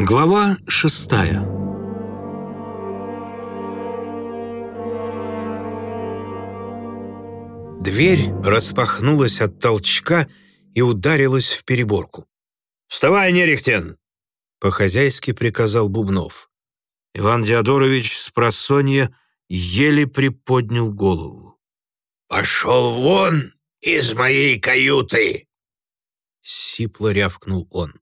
Глава шестая Дверь распахнулась от толчка и ударилась в переборку. «Вставай, Нерехтен!» — по-хозяйски приказал Бубнов. Иван Диадорович с просонья еле приподнял голову. «Пошел вон из моей каюты!» Сипло рявкнул он.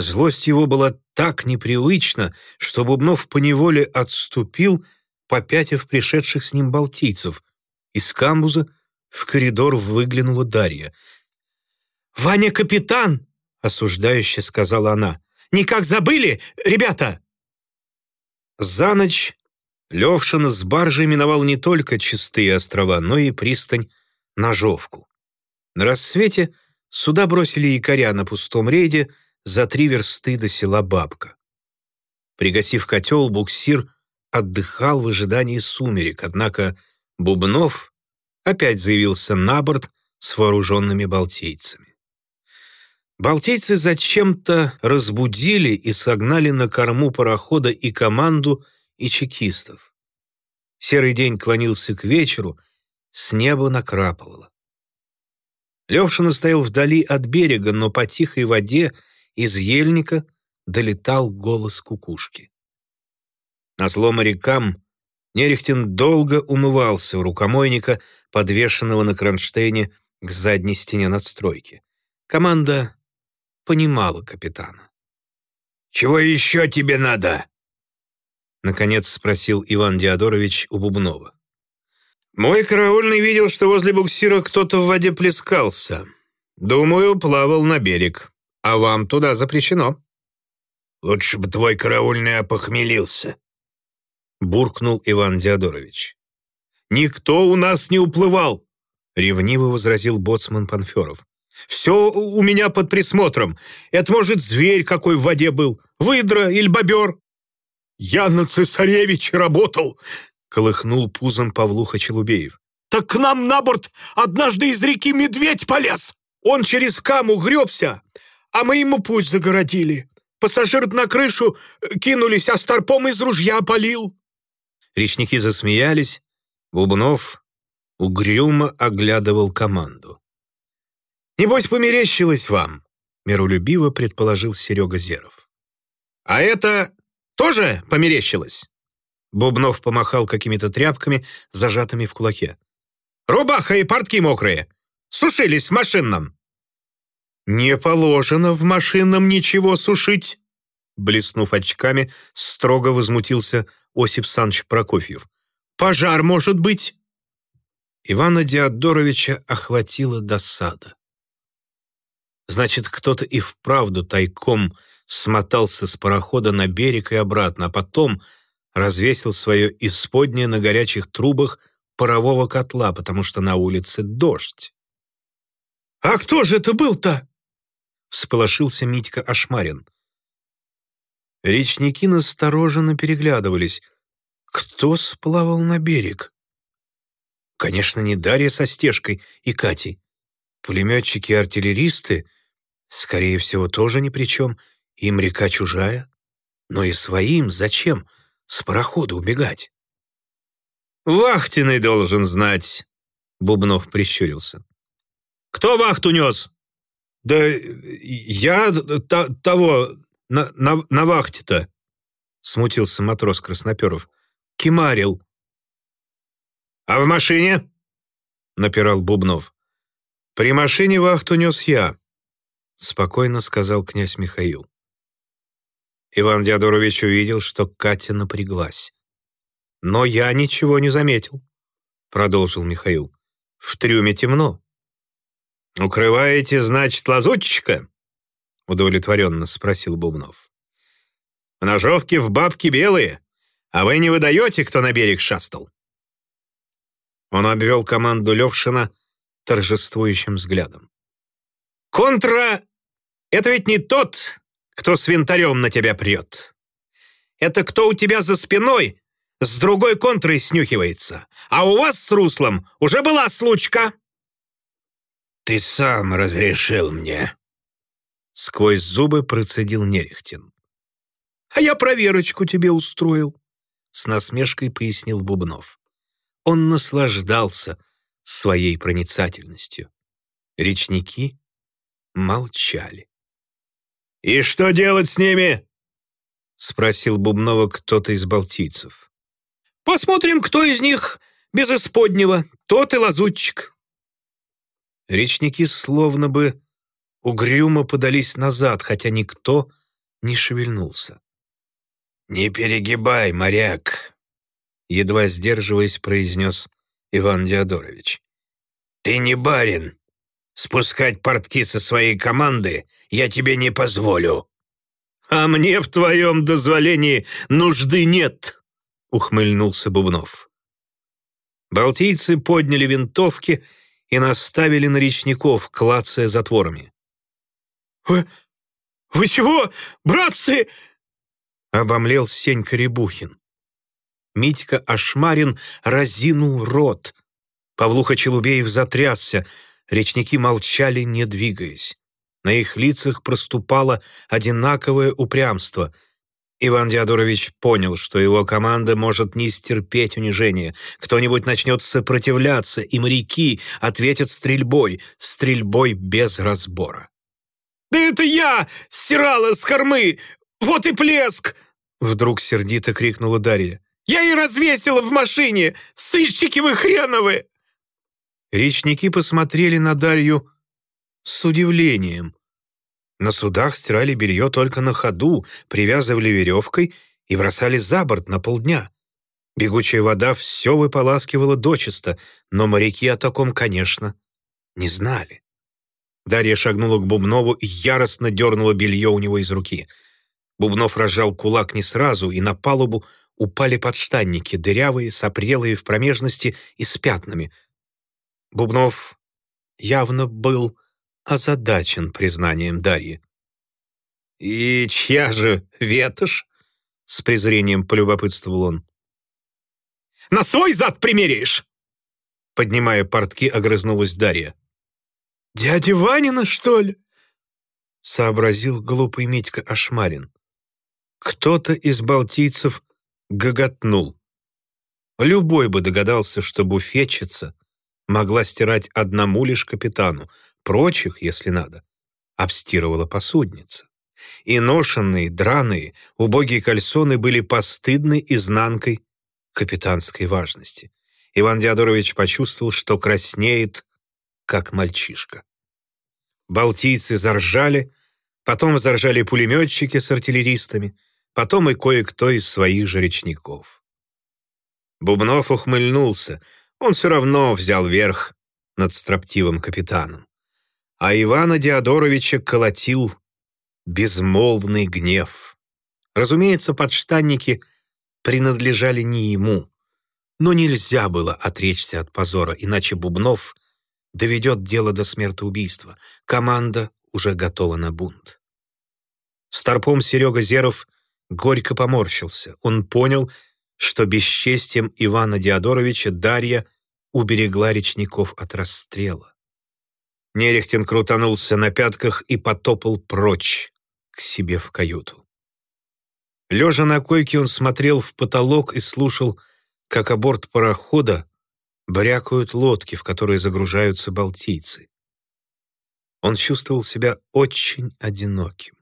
Злость его была так непривычна, что Бубнов поневоле отступил, попятив пришедших с ним балтийцев. Из камбуза в коридор выглянула Дарья. «Ваня капитан!» — осуждающе сказала она. «Никак забыли, ребята!» За ночь Левшин с баржей миновал не только чистые острова, но и пристань Ножовку. На рассвете суда бросили якоря на пустом рейде за три версты до села Бабка. Пригасив котел, буксир отдыхал в ожидании сумерек, однако Бубнов опять заявился на борт с вооруженными балтийцами. Балтийцы зачем-то разбудили и согнали на корму парохода и команду, и чекистов. Серый день клонился к вечеру, с неба накрапывало. Левшин стоял вдали от берега, но по тихой воде из ельника долетал голос кукушки. На зло морякам Нерехтин долго умывался у рукомойника, подвешенного на кронштейне к задней стене надстройки. Команда понимала капитана. «Чего еще тебе надо?» Наконец спросил Иван Диадорович у Бубнова. «Мой караульный видел, что возле буксира кто-то в воде плескался. Думаю, плавал на берег. А вам туда запрещено». «Лучше бы твой караульный опохмелился», — буркнул Иван Диадорович. «Никто у нас не уплывал», — ревниво возразил боцман Панферов. «Все у меня под присмотром. Это, может, зверь какой в воде был, выдра или бобер». «Я на цесаревиче работал», — колыхнул пузом Павлуха Челубеев. «Так к нам на борт однажды из реки медведь полез. Он через каму гребся, а мы ему путь загородили. Пассажир на крышу э, кинулись, а старпом из ружья полил». Речники засмеялись. Бубнов угрюмо оглядывал команду. «Небось, померещилось вам», — миролюбиво предположил Серега Зеров. «А это тоже померещилось?» Бубнов помахал какими-то тряпками, зажатыми в кулаке. «Рубаха и портки мокрые! Сушились в машинном!» «Не положено в машинном ничего сушить!» Блеснув очками, строго возмутился Осип Санч Прокофьев. «Пожар, может быть!» Ивана Диадоровича охватила досада. Значит, кто-то и вправду тайком смотался с парохода на берег и обратно, а потом развесил свое исподнее на горячих трубах парового котла, потому что на улице дождь. «А кто же это был-то?» Всполошился Митька Ашмарин. Речники настороженно переглядывались. Кто сплавал на берег? Конечно, не Дарья со Стежкой и Катей. Пулеметчики и артиллеристы, скорее всего, тоже ни при чем. Им река чужая. Но и своим зачем с парохода убегать? «Вахтенный должен знать», — Бубнов прищурился. «Кто вахту нес?» «Да я того на, на, на вахте-то», — смутился матрос Красноперов. «Кимарил». «А в машине?» — напирал Бубнов. «При машине вахту нес я», — спокойно сказал князь Михаил. Иван Диадорович увидел, что Катя напряглась. «Но я ничего не заметил», — продолжил Михаил. «В трюме темно. «Укрываете, значит, лазутчика?» — удовлетворенно спросил Бубнов. «Ножовки в бабки белые, а вы не выдаете, кто на берег шастал?» Он обвел команду Левшина торжествующим взглядом. «Контра — это ведь не тот, кто с винтарем на тебя прет. Это кто у тебя за спиной с другой контрой снюхивается, а у вас с руслом уже была случка». «Ты сам разрешил мне!» Сквозь зубы процедил Нерехтин. а я проверочку тебе устроил», — с насмешкой пояснил Бубнов. Он наслаждался своей проницательностью. Речники молчали. «И что делать с ними?» — спросил Бубнова кто-то из балтийцев. «Посмотрим, кто из них без исподнего, тот и лазутчик». Речники словно бы угрюмо подались назад, хотя никто не шевельнулся. «Не перегибай, моряк!» Едва сдерживаясь, произнес Иван Диадорович. «Ты не барин. Спускать портки со своей команды я тебе не позволю». «А мне в твоем дозволении нужды нет», — ухмыльнулся Бубнов. Балтийцы подняли винтовки и наставили на речников, клацая затворами. «Вы... вы чего, братцы?» обомлел Сенька Рябухин. Митька Ашмарин разинул рот. Павлуха Челубеев затрясся. Речники молчали, не двигаясь. На их лицах проступало одинаковое упрямство. Иван Диадорович понял, что его команда может не стерпеть унижения. Кто-нибудь начнет сопротивляться, и моряки ответят стрельбой, стрельбой без разбора. «Да это я стирала с кормы! «Вот и плеск!» Вдруг сердито крикнула Дарья. «Я и развесила в машине! Сыщики вы хреновы!» Речники посмотрели на Дарью с удивлением. На судах стирали белье только на ходу, привязывали веревкой и бросали за борт на полдня. Бегучая вода все выполаскивала дочисто, но моряки о таком, конечно, не знали. Дарья шагнула к Бубнову и яростно дернула белье у него из руки — Бубнов разжал кулак не сразу, и на палубу упали подштанники, дырявые, сопрелые в промежности и с пятнами. Бубнов явно был озадачен признанием Дарьи. «И чья же ветошь?» — с презрением полюбопытствовал он. «На свой зад примеряешь!» Поднимая портки, огрызнулась Дарья. «Дядя Ванина, что ли?» — сообразил глупый Митька Ашмарин. Кто-то из балтийцев гоготнул. Любой бы догадался, что буфетчица могла стирать одному лишь капитану, прочих, если надо, обстирывала посудница. И ношенные, драные, убогие кальсоны были постыдной изнанкой капитанской важности. Иван Диадорович почувствовал, что краснеет, как мальчишка. Балтийцы заржали, потом заржали пулеметчики с артиллеристами — потом и кое-кто из своих же речников. Бубнов ухмыльнулся, он все равно взял верх над строптивым капитаном. А Ивана Диадоровича колотил безмолвный гнев. Разумеется, подштанники принадлежали не ему, но нельзя было отречься от позора, иначе Бубнов доведет дело до смертоубийства. Команда уже готова на бунт. Старпом Серега Зеров — горько поморщился. Он понял, что бесчестием Ивана Диадоровича Дарья уберегла речников от расстрела. Нерехтин крутанулся на пятках и потопал прочь к себе в каюту. Лежа на койке, он смотрел в потолок и слушал, как о парохода брякают лодки, в которые загружаются балтийцы. Он чувствовал себя очень одиноким.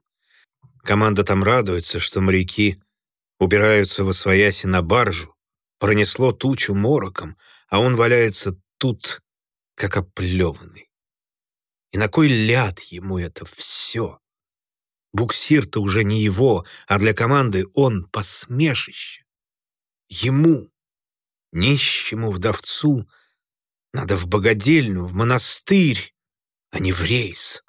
Команда там радуется, что моряки убираются во свояси на баржу, пронесло тучу мороком, а он валяется тут, как оплеванный. И на кой ляд ему это все? Буксир-то уже не его, а для команды он посмешище. Ему, нищему вдовцу, надо в богадельню, в монастырь, а не в рейс.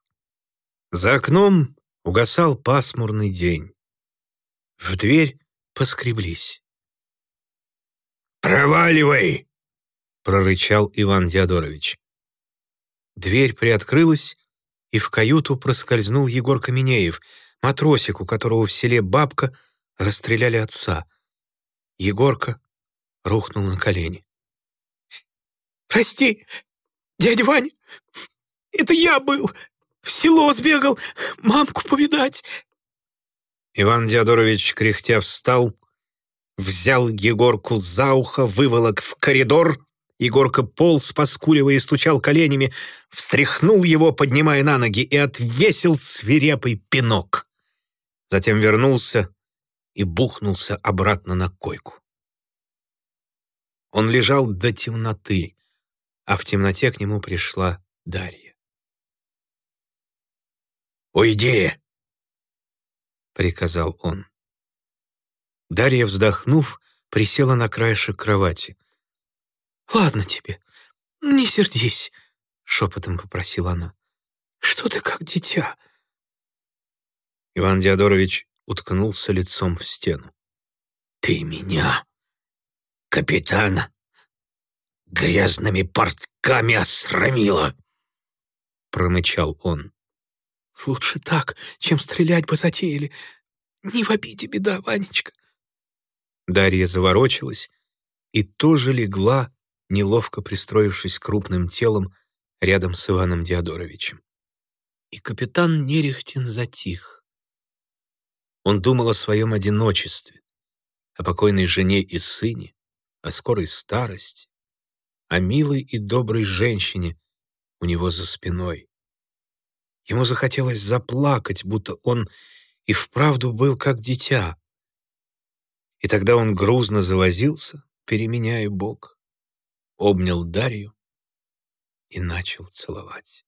За окном Угасал пасмурный день. В дверь поскреблись. «Проваливай!» — прорычал Иван Диадорович. Дверь приоткрылась, и в каюту проскользнул Егор Каменеев, матросик, у которого в селе Бабка расстреляли отца. Егорка рухнул на колени. «Прости, дядя Вань, это я был!» В село сбегал, мамку повидать!» Иван Диадорович, кряхтя, встал, взял Егорку за ухо, выволок в коридор. Егорка полз, поскуливая и стучал коленями, встряхнул его, поднимая на ноги, и отвесил свирепый пинок. Затем вернулся и бухнулся обратно на койку. Он лежал до темноты, а в темноте к нему пришла Дарья. «Уйди!» — приказал он. Дарья, вздохнув, присела на краешек кровати. «Ладно тебе, не сердись», — шепотом попросила она. «Что ты как дитя?» Иван Диадорович уткнулся лицом в стену. «Ты меня, капитана, грязными портками осрамила!» промычал он. «Лучше так, чем стрелять бы затеяли. Не в обиде беда, Ванечка». Дарья заворочилась и тоже легла, неловко пристроившись крупным телом рядом с Иваном Диадоровичем. И капитан Нерехтин затих. Он думал о своем одиночестве, о покойной жене и сыне, о скорой старости, о милой и доброй женщине у него за спиной. Ему захотелось заплакать, будто он и вправду был как дитя. И тогда он грузно завозился, переменяя бок, обнял Дарью и начал целовать.